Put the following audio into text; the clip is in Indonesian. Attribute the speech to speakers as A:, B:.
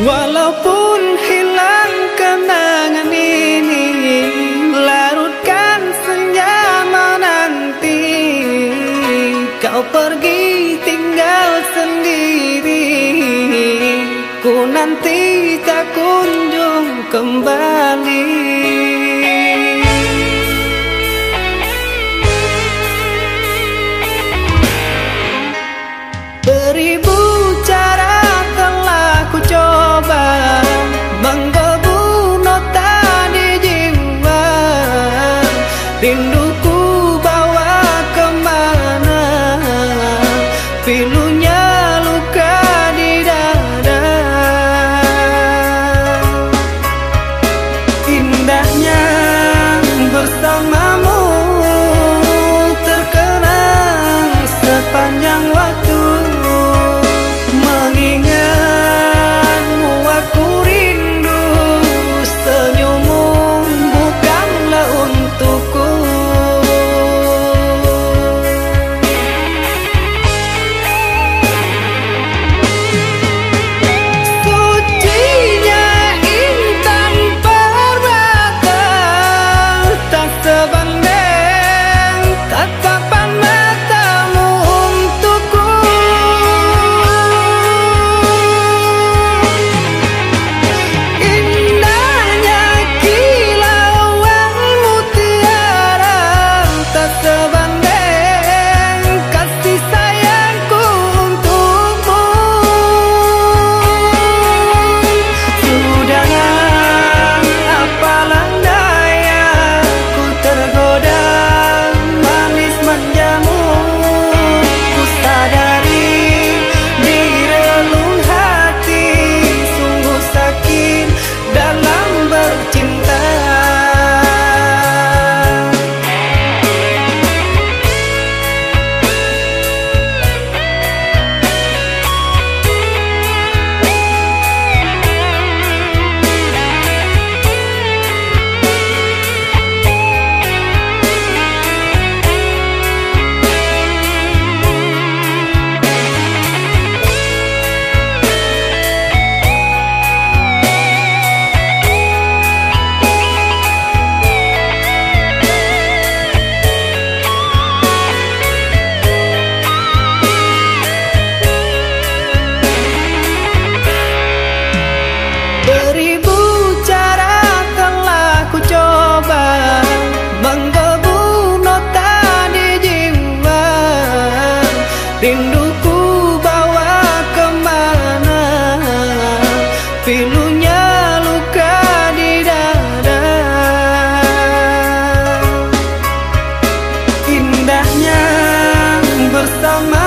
A: Walaupun hilang kenangan ini Larutkan senyaman nanti. Kau pergi tinggal sendiri. Ku nanti tak kunjung kembali. rindu pilunya luka di dada. Indahnya bersama